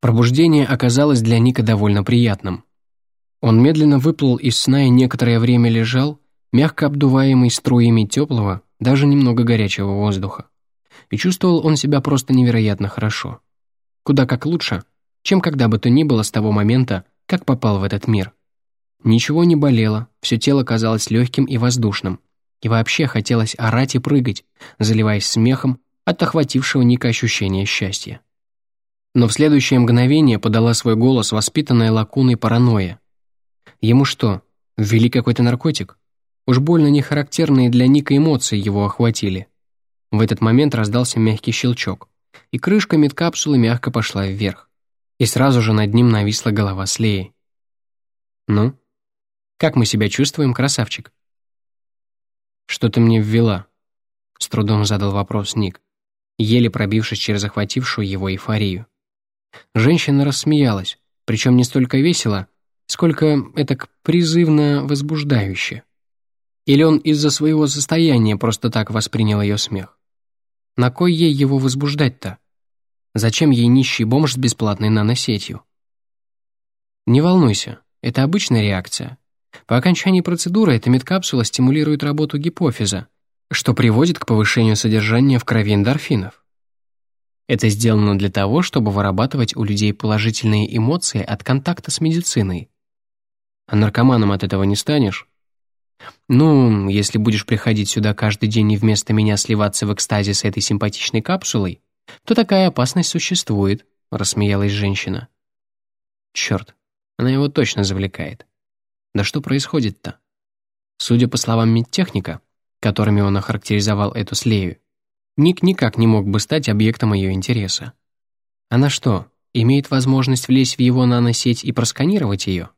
Пробуждение оказалось для Ника довольно приятным. Он медленно выплыл из сна и некоторое время лежал, мягко обдуваемый струями теплого, даже немного горячего воздуха. И чувствовал он себя просто невероятно хорошо. Куда как лучше, чем когда бы то ни было с того момента, как попал в этот мир. Ничего не болело, все тело казалось легким и воздушным. И вообще хотелось орать и прыгать, заливаясь смехом от охватившего Ника ощущения счастья. Но в следующее мгновение подала свой голос воспитанная лакуной паранойя. Ему что, ввели какой-то наркотик? Уж больно нехарактерные для Ника эмоции его охватили. В этот момент раздался мягкий щелчок, и крышка медкапсулы мягко пошла вверх. И сразу же над ним нависла голова Слеи. «Ну, как мы себя чувствуем, красавчик?» «Что ты мне ввела?» — с трудом задал вопрос Ник, еле пробившись через охватившую его эйфорию. Женщина рассмеялась, причем не столько весело, сколько это призывно возбуждающе. Или он из-за своего состояния просто так воспринял ее смех? На кой ей его возбуждать-то? Зачем ей нищий бомж с бесплатной наносетью? Не волнуйся, это обычная реакция. По окончании процедуры эта медкапсула стимулирует работу гипофиза, что приводит к повышению содержания в крови эндорфинов. Это сделано для того, чтобы вырабатывать у людей положительные эмоции от контакта с медициной. А наркоманом от этого не станешь? Ну, если будешь приходить сюда каждый день и вместо меня сливаться в экстазе с этой симпатичной капсулой, то такая опасность существует, рассмеялась женщина. Черт, она его точно завлекает. Да что происходит-то? Судя по словам медтехника, которыми он охарактеризовал эту слею, Ник никак не мог бы стать объектом ее интереса. Она что, имеет возможность влезть в его наносеть и просканировать ее?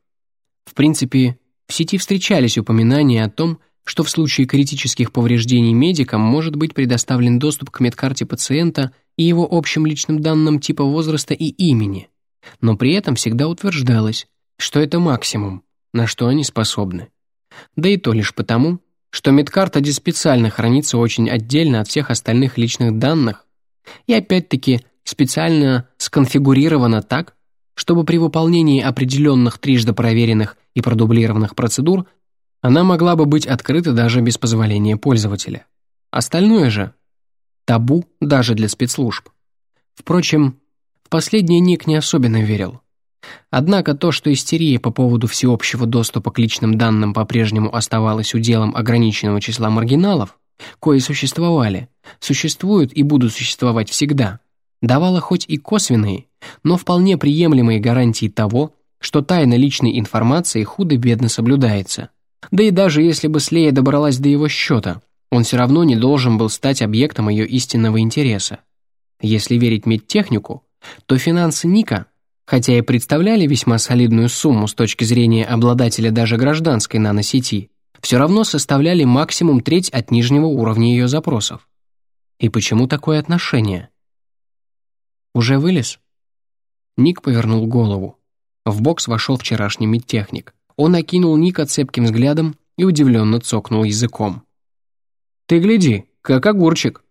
В принципе, в сети встречались упоминания о том, что в случае критических повреждений медикам может быть предоставлен доступ к медкарте пациента и его общим личным данным типа возраста и имени, но при этом всегда утверждалось, что это максимум, на что они способны. Да и то лишь потому, что медкарта диспециально хранится очень отдельно от всех остальных личных данных и опять-таки специально сконфигурирована так, чтобы при выполнении определенных трижды проверенных и продублированных процедур она могла бы быть открыта даже без позволения пользователя. Остальное же – табу даже для спецслужб. Впрочем, в последнее Ник не особенно верил. Однако то, что истерия по поводу всеобщего доступа к личным данным по-прежнему оставалась уделом ограниченного числа маргиналов, кои существовали, существуют и будут существовать всегда, давала хоть и косвенные, но вполне приемлемые гарантии того, что тайна личной информации худо-бедно соблюдается. Да и даже если бы Слея добралась до его счета, он все равно не должен был стать объектом ее истинного интереса. Если верить медтехнику, то финансы Ника хотя и представляли весьма солидную сумму с точки зрения обладателя даже гражданской наносети, все равно составляли максимум треть от нижнего уровня ее запросов. И почему такое отношение? «Уже вылез?» Ник повернул голову. В бокс вошел вчерашний медтехник. Он окинул Ника цепким взглядом и удивленно цокнул языком. «Ты гляди, как огурчик!»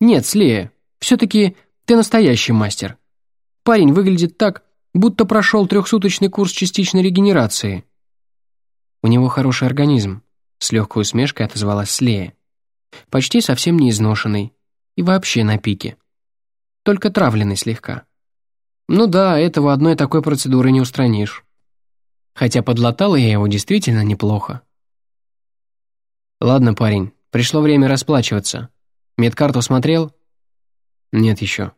«Нет, Слея, все-таки ты настоящий мастер. Парень выглядит так, будто прошел трехсуточный курс частичной регенерации. У него хороший организм, с легкой усмешкой отозвалась Слея. Почти совсем не изношенный. И вообще на пике. Только травленный слегка. Ну да, этого одной такой процедуры не устранишь. Хотя подлатала я его действительно неплохо. Ладно, парень, пришло время расплачиваться. Медкарту смотрел? Нет еще.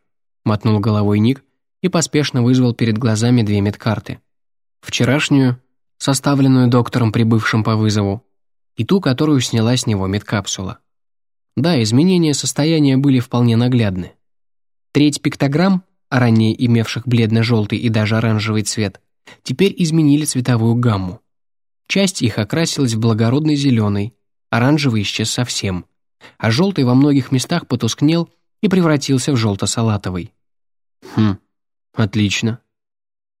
Мотнул головой Ник, и поспешно вызвал перед глазами две медкарты. Вчерашнюю, составленную доктором, прибывшим по вызову, и ту, которую сняла с него медкапсула. Да, изменения состояния были вполне наглядны. Треть пиктограмм, ранее имевших бледно-желтый и даже оранжевый цвет, теперь изменили цветовую гамму. Часть их окрасилась в благородный зеленый, оранжевый исчез совсем, а желтый во многих местах потускнел и превратился в желто-салатовый. Хм, Отлично.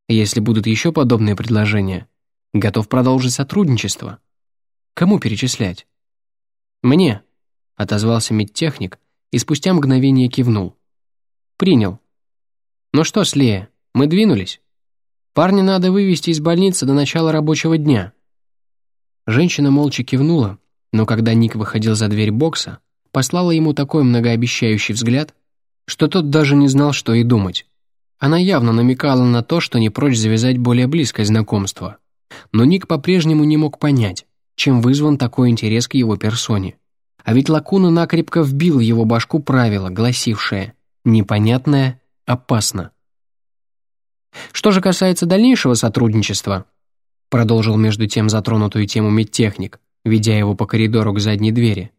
Если будут еще подобные предложения, готов продолжить сотрудничество. Кому перечислять? Мне, отозвался медтехник и спустя мгновение кивнул. Принял. Ну что, Слея, Мы двинулись. Парня надо вывести из больницы до начала рабочего дня». Женщина молча кивнула, но когда Ник выходил за дверь бокса, послала ему такой многообещающий взгляд, что тот даже не знал, что и думать. Она явно намекала на то, что не прочь завязать более близкое знакомство. Но Ник по-прежнему не мог понять, чем вызван такой интерес к его персоне. А ведь Лакуна накрепко вбил в его башку правило, гласившее «непонятное опасно». Что же касается дальнейшего сотрудничества, продолжил между тем затронутую тему медтехник, ведя его по коридору к задней двери,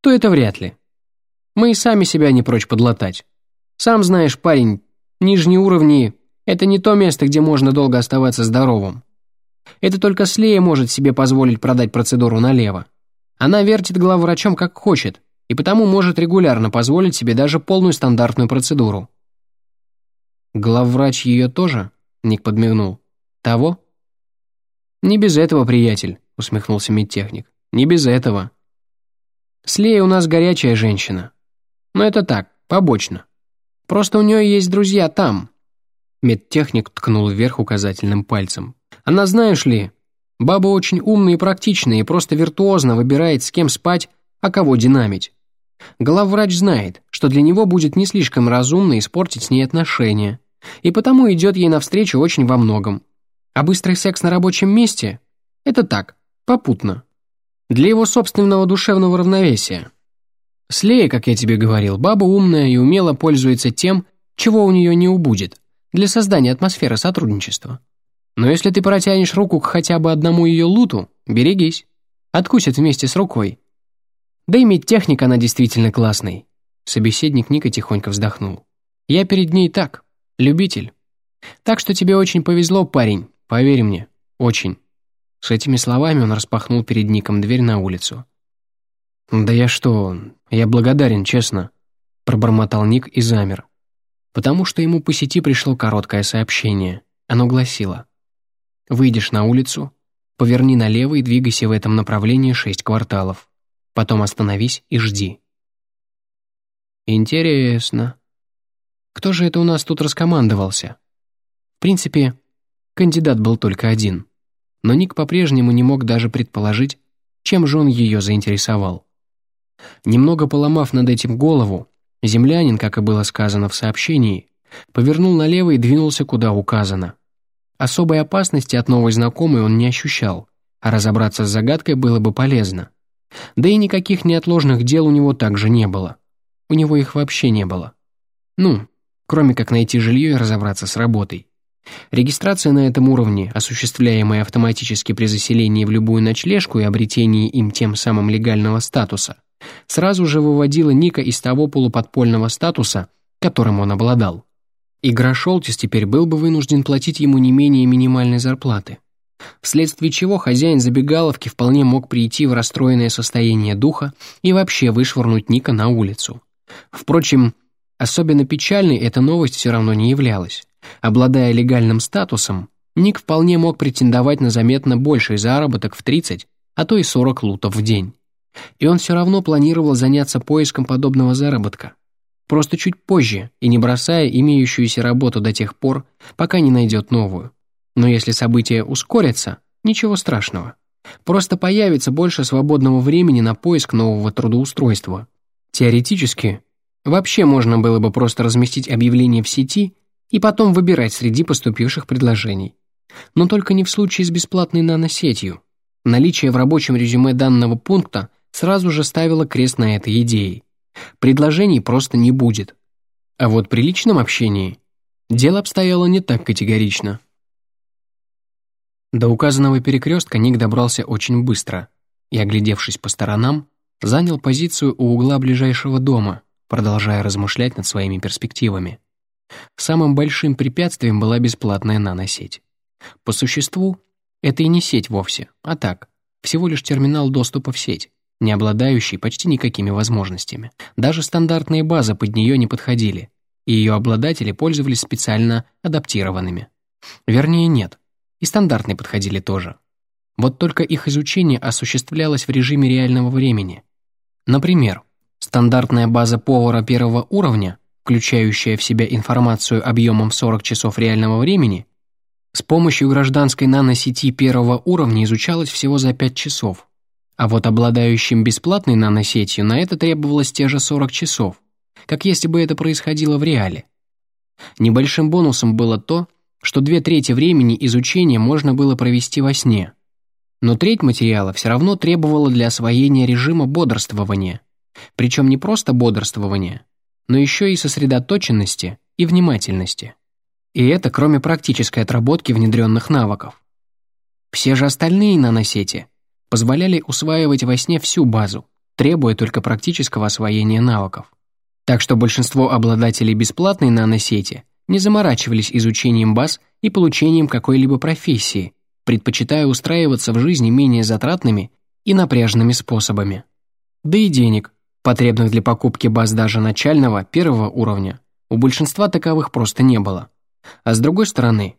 то это вряд ли. Мы и сами себя не прочь подлатать. Сам знаешь, парень, нижние уровни — это не то место, где можно долго оставаться здоровым. Это только Слея может себе позволить продать процедуру налево. Она вертит главврачом как хочет, и потому может регулярно позволить себе даже полную стандартную процедуру. «Главврач ее тоже?» — Ник подмигнул. «Того?» «Не без этого, приятель», — усмехнулся медтехник. «Не без этого. Слея у нас горячая женщина. Но это так, побочно. Просто у нее есть друзья там». Медтехник ткнул вверх указательным пальцем. «Она, знаешь ли, баба очень умная и практичная и просто виртуозно выбирает, с кем спать, а кого динамить. Главврач знает, что для него будет не слишком разумно испортить с ней отношения, и потому идет ей навстречу очень во многом. А быстрый секс на рабочем месте – это так, попутно. Для его собственного душевного равновесия. Слея, как я тебе говорил, баба умная и умело пользуется тем, чего у нее не убудет, для создания атмосферы сотрудничества. Но если ты протянешь руку к хотя бы одному ее луту, берегись. Откусит вместе с рукой. Да и медтехник она действительно классный. Собеседник Ника тихонько вздохнул. Я перед ней так, любитель. Так что тебе очень повезло, парень, поверь мне, очень». С этими словами он распахнул перед Ником дверь на улицу. «Да я что, я благодарен, честно», — пробормотал Ник и замер. Потому что ему по сети пришло короткое сообщение. Оно гласило. «Выйдешь на улицу, поверни налево и двигайся в этом направлении шесть кварталов. Потом остановись и жди». «Интересно», кто же это у нас тут раскомандовался? В принципе, кандидат был только один. Но Ник по-прежнему не мог даже предположить, чем же он ее заинтересовал. Немного поломав над этим голову, землянин, как и было сказано в сообщении, повернул налево и двинулся куда указано. Особой опасности от новой знакомой он не ощущал, а разобраться с загадкой было бы полезно. Да и никаких неотложных дел у него также не было. У него их вообще не было. Ну, кроме как найти жилье и разобраться с работой. Регистрация на этом уровне, осуществляемая автоматически при заселении в любую ночлежку и обретении им тем самым легального статуса, сразу же выводила Ника из того полуподпольного статуса, которым он обладал. И Грошолтис теперь был бы вынужден платить ему не менее минимальной зарплаты. Вследствие чего хозяин забегаловки вполне мог прийти в расстроенное состояние духа и вообще вышвырнуть Ника на улицу. Впрочем, Особенно печальной эта новость все равно не являлась. Обладая легальным статусом, Ник вполне мог претендовать на заметно больший заработок в 30, а то и 40 лутов в день. И он все равно планировал заняться поиском подобного заработка. Просто чуть позже и не бросая имеющуюся работу до тех пор, пока не найдет новую. Но если события ускорятся, ничего страшного. Просто появится больше свободного времени на поиск нового трудоустройства. Теоретически, Вообще можно было бы просто разместить объявление в сети и потом выбирать среди поступивших предложений. Но только не в случае с бесплатной наносетью. Наличие в рабочем резюме данного пункта сразу же ставило крест на этой идее. Предложений просто не будет. А вот при личном общении дело обстояло не так категорично. До указанного перекрестка Ник добрался очень быстро и, оглядевшись по сторонам, занял позицию у угла ближайшего дома, продолжая размышлять над своими перспективами. Самым большим препятствием была бесплатная наносеть. По существу, это и не сеть вовсе, а так, всего лишь терминал доступа в сеть, не обладающий почти никакими возможностями. Даже стандартные базы под нее не подходили, и ее обладатели пользовались специально адаптированными. Вернее, нет, и стандартные подходили тоже. Вот только их изучение осуществлялось в режиме реального времени. Например, Стандартная база повара первого уровня включающая в себя информацию объемом 40 часов реального времени, с помощью гражданской наносети первого уровня изучалась всего за 5 часов. А вот обладающим бесплатной наносетью на это требовалось те же 40 часов, как если бы это происходило в реале. Небольшим бонусом было то, что две трети времени изучения можно было провести во сне. Но треть материала все равно требовала для освоения режима бодрствования. Причем не просто бодрствования, но еще и сосредоточенности и внимательности. И это кроме практической отработки внедренных навыков. Все же остальные наносети позволяли усваивать во сне всю базу, требуя только практического освоения навыков. Так что большинство обладателей бесплатной наносети не заморачивались изучением баз и получением какой-либо профессии, предпочитая устраиваться в жизни менее затратными и напряженными способами. Да и денег, потребных для покупки баз даже начального, первого уровня, у большинства таковых просто не было. А с другой стороны,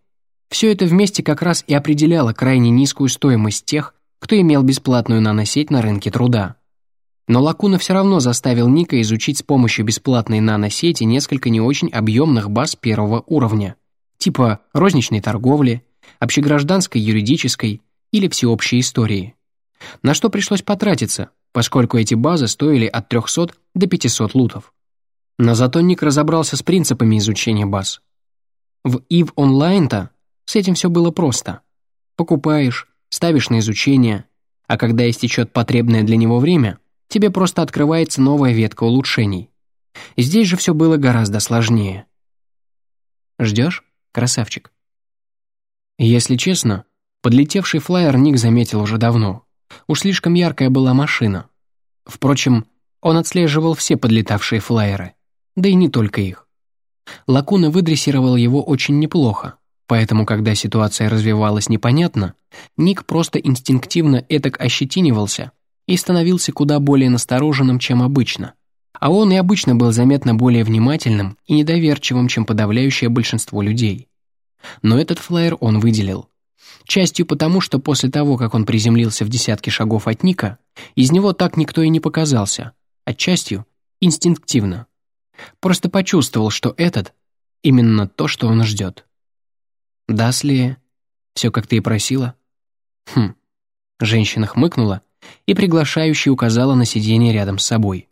все это вместе как раз и определяло крайне низкую стоимость тех, кто имел бесплатную наносеть на рынке труда. Но Лакуна все равно заставил Ника изучить с помощью бесплатной наносети несколько не очень объемных баз первого уровня, типа розничной торговли, общегражданской юридической или всеобщей истории. На что пришлось потратиться, поскольку эти базы стоили от 300 до 500 лутов. Но зато Ник разобрался с принципами изучения баз. В EVE Online-то с этим все было просто. Покупаешь, ставишь на изучение, а когда истечет потребное для него время, тебе просто открывается новая ветка улучшений. Здесь же все было гораздо сложнее. Ждешь, красавчик? Если честно, подлетевший флайер Ник заметил уже давно. Уж слишком яркая была машина. Впрочем, он отслеживал все подлетавшие флайеры, да и не только их. Лакуна выдрессировал его очень неплохо, поэтому, когда ситуация развивалась непонятно, Ник просто инстинктивно этак ощетинивался и становился куда более настороженным, чем обычно. А он и обычно был заметно более внимательным и недоверчивым, чем подавляющее большинство людей. Но этот флайер он выделил. Частью потому, что после того, как он приземлился в десятки шагов от Ника, из него так никто и не показался, а частью — инстинктивно. Просто почувствовал, что этот — именно то, что он ждет. «Да, все, как ты и просила?» «Хм». Женщина хмыкнула и приглашающе указала на сиденье рядом с собой.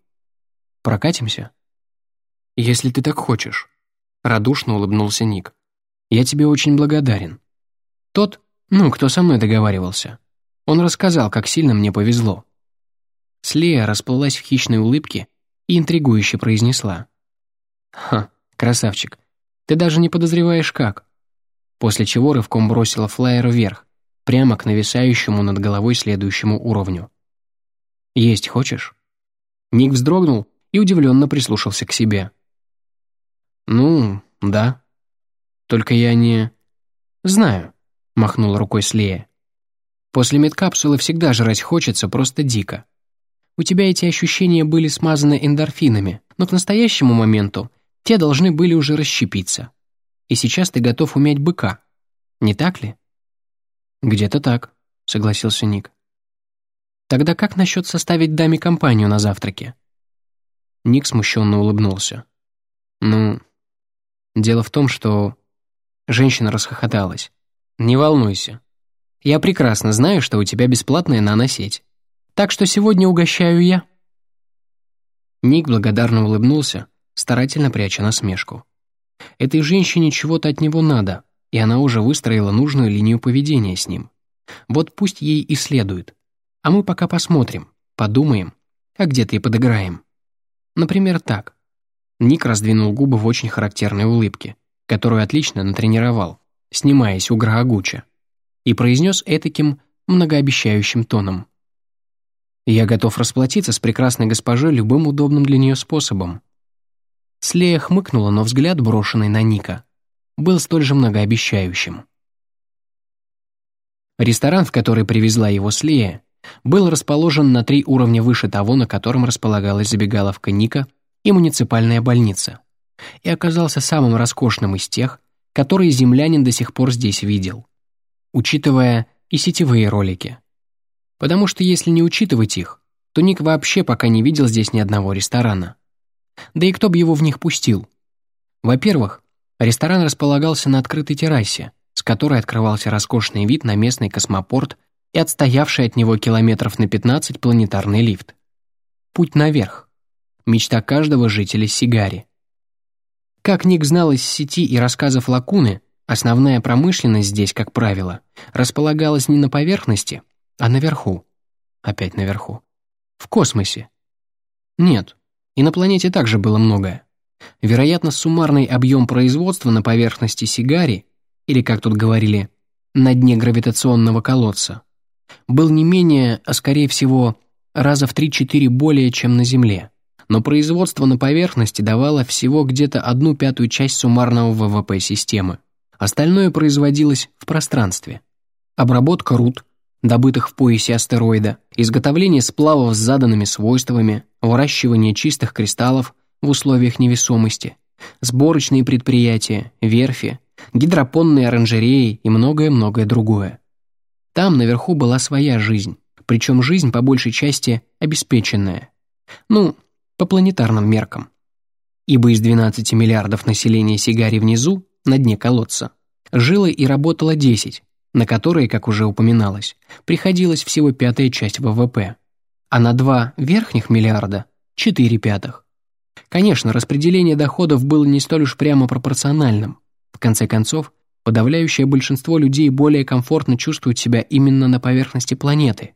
«Прокатимся?» «Если ты так хочешь», — радушно улыбнулся Ник. «Я тебе очень благодарен». Тот, ну, кто со мной договаривался, он рассказал, как сильно мне повезло. Слея расплылась в хищной улыбке и интригующе произнесла. «Ха, красавчик, ты даже не подозреваешь как». После чего рывком бросила флайер вверх, прямо к нависающему над головой следующему уровню. «Есть хочешь?» Ник вздрогнул и удивленно прислушался к себе. «Ну, да. Только я не...» «Знаю», — махнула рукой Слея. «После медкапсулы всегда жрать хочется просто дико. У тебя эти ощущения были смазаны эндорфинами, но к настоящему моменту те должны были уже расщепиться. И сейчас ты готов умять быка. Не так ли? Где-то так, согласился Ник. Тогда как насчет составить даме компанию на завтраке? Ник смущенно улыбнулся. Ну, дело в том, что... Женщина расхохоталась. Не волнуйся. Я прекрасно знаю, что у тебя бесплатная наносеть. Так что сегодня угощаю я. Ник благодарно улыбнулся, старательно пряча насмешку. Этой женщине чего-то от него надо, и она уже выстроила нужную линию поведения с ним. Вот пусть ей и следует. А мы пока посмотрим, подумаем, а где-то и подыграем. Например, так. Ник раздвинул губы в очень характерной улыбке, которую отлично натренировал, снимаясь у Граагуча, и произнес этаким многообещающим тоном. «Я готов расплатиться с прекрасной госпожой любым удобным для нее способом, Слея хмыкнула, но взгляд, брошенный на Ника, был столь же многообещающим. Ресторан, в который привезла его Слея, был расположен на три уровня выше того, на котором располагалась забегаловка Ника и муниципальная больница, и оказался самым роскошным из тех, которые землянин до сих пор здесь видел, учитывая и сетевые ролики. Потому что если не учитывать их, то Ник вообще пока не видел здесь ни одного ресторана. Да и кто бы его в них пустил, Во-первых, ресторан располагался на открытой террасе, с которой открывался роскошный вид на местный космопорт и отстоявший от него километров на 15 планетарный лифт. Путь наверх. Мечта каждого жителя Сигари. Как Ник знал из сети и рассказов Лакуны, основная промышленность здесь, как правило, располагалась не на поверхности, а наверху. Опять наверху. В космосе. Нет, и на планете также было многое. Вероятно, суммарный объем производства на поверхности Сигари, или, как тут говорили, на дне гравитационного колодца, был не менее, а скорее всего, раза в 3-4 более, чем на Земле. Но производство на поверхности давало всего где-то одну пятую часть суммарного ВВП системы. Остальное производилось в пространстве. Обработка руд, добытых в поясе астероида, изготовление сплавов с заданными свойствами, выращивание чистых кристаллов в условиях невесомости, сборочные предприятия, верфи, гидропонные оранжереи и многое-многое другое. Там наверху была своя жизнь, причем жизнь по большей части обеспеченная. Ну, по планетарным меркам. Ибо из 12 миллиардов населения Сигари внизу, на дне колодца, жило и работало 10, на которые, как уже упоминалось, приходилась всего пятая часть ВВП, а на 2 верхних миллиарда – 4 пятых. Конечно, распределение доходов было не столь уж прямо пропорциональным. В конце концов, подавляющее большинство людей более комфортно чувствуют себя именно на поверхности планеты.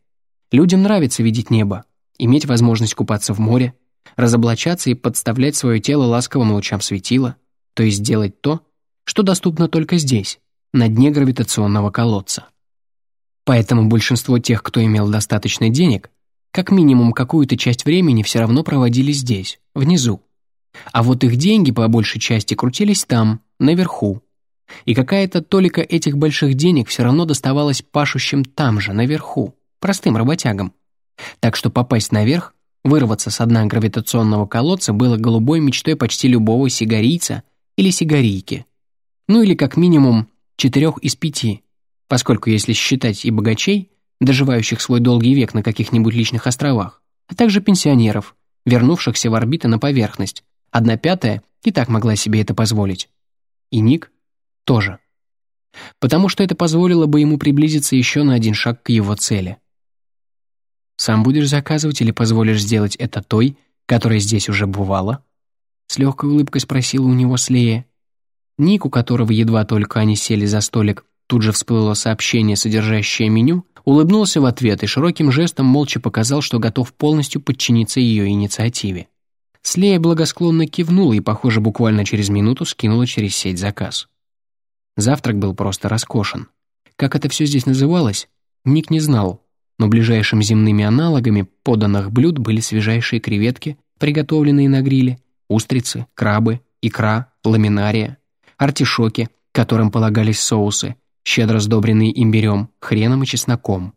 Людям нравится видеть небо, иметь возможность купаться в море, разоблачаться и подставлять свое тело ласковым лучам светила, то есть делать то, что доступно только здесь, на дне гравитационного колодца. Поэтому большинство тех, кто имел достаточно денег, как минимум какую-то часть времени все равно проводили здесь, внизу. А вот их деньги по большей части крутились там, наверху. И какая-то толика этих больших денег все равно доставалась пашущим там же, наверху, простым работягам. Так что попасть наверх, вырваться с дна гравитационного колодца было голубой мечтой почти любого сигарийца или сигарийки. Ну или как минимум четырех из пяти, поскольку если считать и богачей, доживающих свой долгий век на каких-нибудь личных островах, а также пенсионеров, вернувшихся в орбиты на поверхность, одна пятая и так могла себе это позволить. И Ник тоже. Потому что это позволило бы ему приблизиться еще на один шаг к его цели. «Сам будешь заказывать или позволишь сделать это той, которая здесь уже бывала?» С легкой улыбкой спросила у него Слея. Ник, у которого едва только они сели за столик, тут же всплыло сообщение, содержащее меню, улыбнулся в ответ и широким жестом молча показал, что готов полностью подчиниться ее инициативе. Слея благосклонно кивнула и, похоже, буквально через минуту скинула через сеть заказ. Завтрак был просто роскошен. Как это все здесь называлось, Ник не знал, но ближайшими земными аналогами поданных блюд были свежайшие креветки, приготовленные на гриле, устрицы, крабы, икра, ламинария, артишоки, которым полагались соусы, щедро сдобренные имбирем, хреном и чесноком.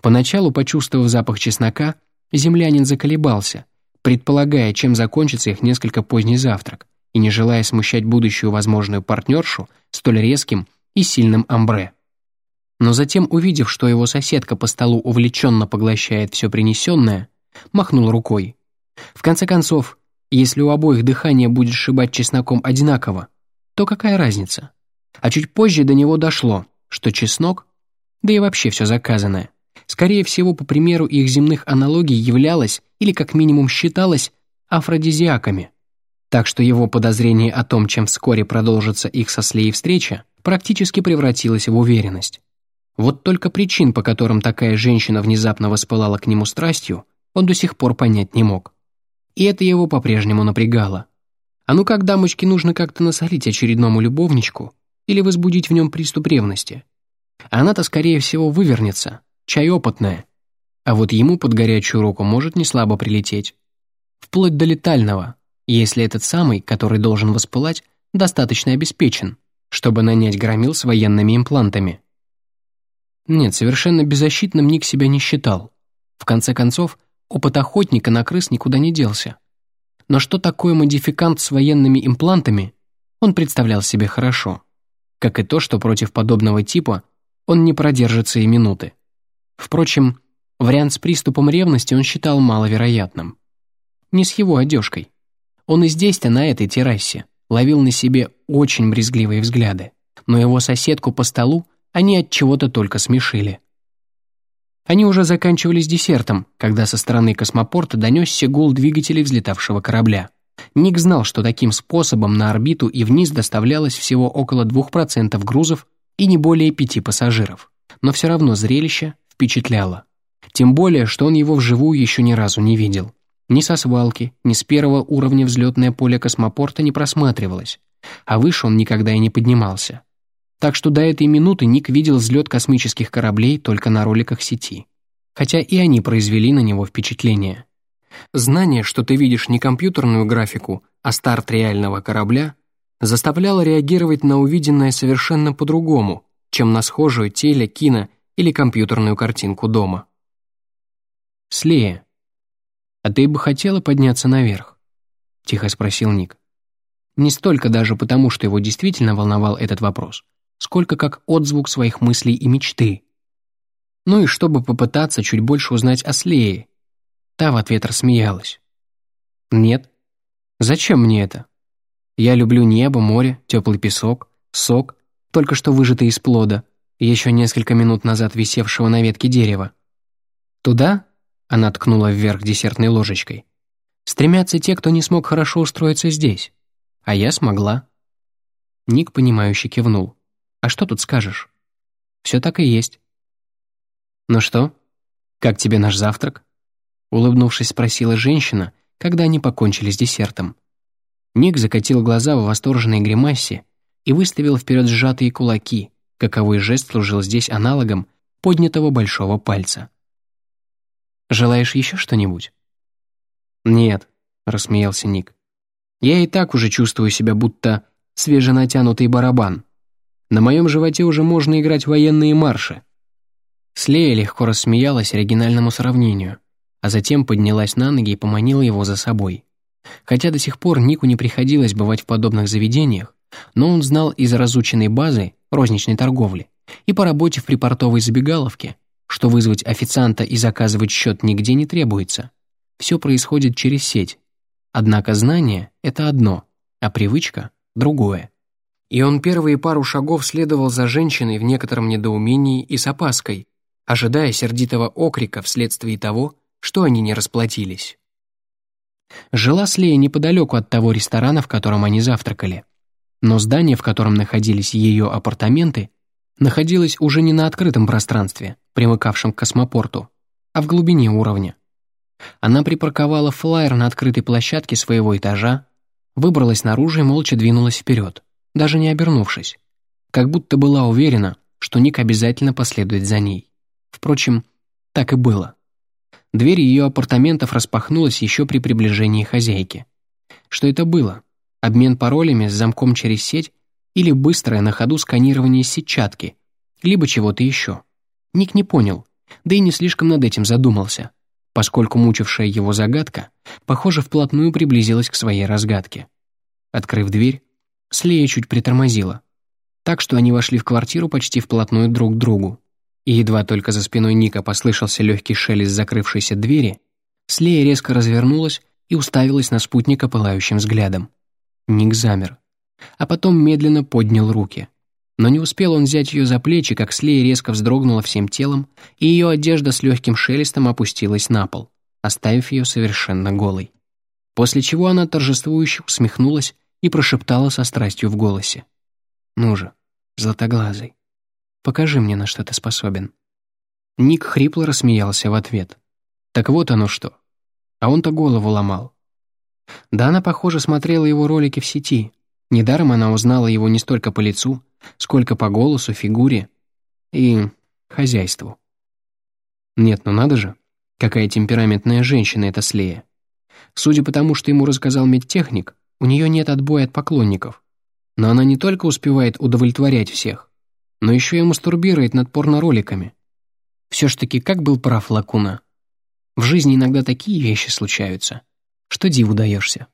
Поначалу, почувствовав запах чеснока, землянин заколебался, предполагая, чем закончится их несколько поздний завтрак, и не желая смущать будущую возможную партнершу столь резким и сильным амбре. Но затем, увидев, что его соседка по столу увлеченно поглощает все принесенное, махнул рукой. В конце концов, если у обоих дыхание будет сшибать чесноком одинаково, то какая разница? А чуть позже до него дошло, что чеснок, да и вообще все заказанное, скорее всего, по примеру их земных аналогий являлось или как минимум считалось афродизиаками. Так что его подозрение о том, чем вскоре продолжится их со Слеей встреча, практически превратилось в уверенность. Вот только причин, по которым такая женщина внезапно воспылала к нему страстью, он до сих пор понять не мог. И это его по-прежнему напрягало. А ну как дамочке нужно как-то насолить очередному любовничку или возбудить в нем приступ ревности. Она-то, скорее всего, вывернется, чай опытная. А вот ему под горячую руку может не слабо прилететь. Вплоть до летального, если этот самый, который должен воспылать, достаточно обеспечен, чтобы нанять громил с военными имплантами. Нет, совершенно беззащитным Ник себя не считал. В конце концов, опыт охотника на крыс никуда не делся. Но что такое модификант с военными имплантами, он представлял себе хорошо. Как и то, что против подобного типа он не продержится и минуты. Впрочем, вариант с приступом ревности он считал маловероятным. Не с его одежкой. Он и здесь-то на этой террасе, ловил на себе очень брезгливые взгляды, но его соседку по столу они от чего-то только смешили. Они уже заканчивали с десертом, когда со стороны космопорта донесся гул двигателей взлетавшего корабля. Ник знал, что таким способом на орбиту и вниз доставлялось всего около 2% грузов и не более пяти пассажиров. Но все равно зрелище впечатляло. Тем более, что он его вживую еще ни разу не видел. Ни со свалки, ни с первого уровня взлетное поле космопорта не просматривалось, а выше он никогда и не поднимался. Так что до этой минуты Ник видел взлет космических кораблей только на роликах сети. Хотя и они произвели на него впечатление. Знание, что ты видишь не компьютерную графику, а старт реального корабля, заставляло реагировать на увиденное совершенно по-другому, чем на схожую теле, кино или компьютерную картинку дома. «Слея, а ты бы хотела подняться наверх?» — тихо спросил Ник. Не столько даже потому, что его действительно волновал этот вопрос, сколько как отзвук своих мыслей и мечты. Ну и чтобы попытаться чуть больше узнать о Слее. Та в ответ рассмеялась. «Нет. Зачем мне это? Я люблю небо, море, теплый песок, сок, только что выжатый из плода, еще несколько минут назад висевшего на ветке дерева. Туда, — она ткнула вверх десертной ложечкой, — стремятся те, кто не смог хорошо устроиться здесь. А я смогла. Ник, понимающе кивнул. А что тут скажешь? Все так и есть. Ну что, как тебе наш завтрак? Улыбнувшись, спросила женщина, когда они покончили с десертом. Ник закатил глаза в восторженной гримасе и выставил вперед сжатые кулаки, каковой жест служил здесь аналогом поднятого большого пальца. «Желаешь еще что-нибудь?» «Нет», — рассмеялся Ник. «Я и так уже чувствую себя будто свеженатянутый барабан. На моем животе уже можно играть военные марши». Слея легко рассмеялась оригинальному сравнению, а затем поднялась на ноги и поманила его за собой. Хотя до сих пор Нику не приходилось бывать в подобных заведениях, но он знал из разученной базы розничной торговли и по работе в припортовой забегаловке, что вызвать официанта и заказывать счет нигде не требуется. Все происходит через сеть. Однако знание — это одно, а привычка — другое. И он первые пару шагов следовал за женщиной в некотором недоумении и с опаской, ожидая сердитого окрика вследствие того, что они не расплатились. Жила Слея неподалеку от того ресторана, в котором они завтракали. Но здание, в котором находились ее апартаменты, находилось уже не на открытом пространстве, примыкавшем к космопорту, а в глубине уровня. Она припарковала флайер на открытой площадке своего этажа, выбралась наружу и молча двинулась вперед, даже не обернувшись, как будто была уверена, что Ник обязательно последует за ней. Впрочем, так и было. Дверь ее апартаментов распахнулась еще при приближении хозяйки. Что это было? Обмен паролями с замком через сеть или быстрое на ходу сканирование сетчатки, либо чего-то еще. Ник не понял, да и не слишком над этим задумался, поскольку мучившая его загадка, похоже, вплотную приблизилась к своей разгадке. Открыв дверь, Слея чуть притормозила, так что они вошли в квартиру почти вплотную друг к другу. И едва только за спиной Ника послышался легкий шелест закрывшейся двери, Слея резко развернулась и уставилась на спутника пылающим взглядом. Ник замер, а потом медленно поднял руки. Но не успел он взять ее за плечи, как Слея резко вздрогнула всем телом, и ее одежда с легким шелестом опустилась на пол, оставив ее совершенно голой. После чего она торжествующе усмехнулась и прошептала со страстью в голосе. «Ну же, златоглазый, Покажи мне, на что ты способен». Ник хрипло рассмеялся в ответ. Так вот оно что. А он-то голову ломал. Да она, похоже, смотрела его ролики в сети. Недаром она узнала его не столько по лицу, сколько по голосу, фигуре и хозяйству. Нет, ну надо же, какая темпераментная женщина эта Слея. Судя по тому, что ему рассказал медтехник, у нее нет отбоя от поклонников. Но она не только успевает удовлетворять всех, но еще и мастурбирует над порнороликами. Все ж таки, как был прав Лакуна. В жизни иногда такие вещи случаются, что диву даешься.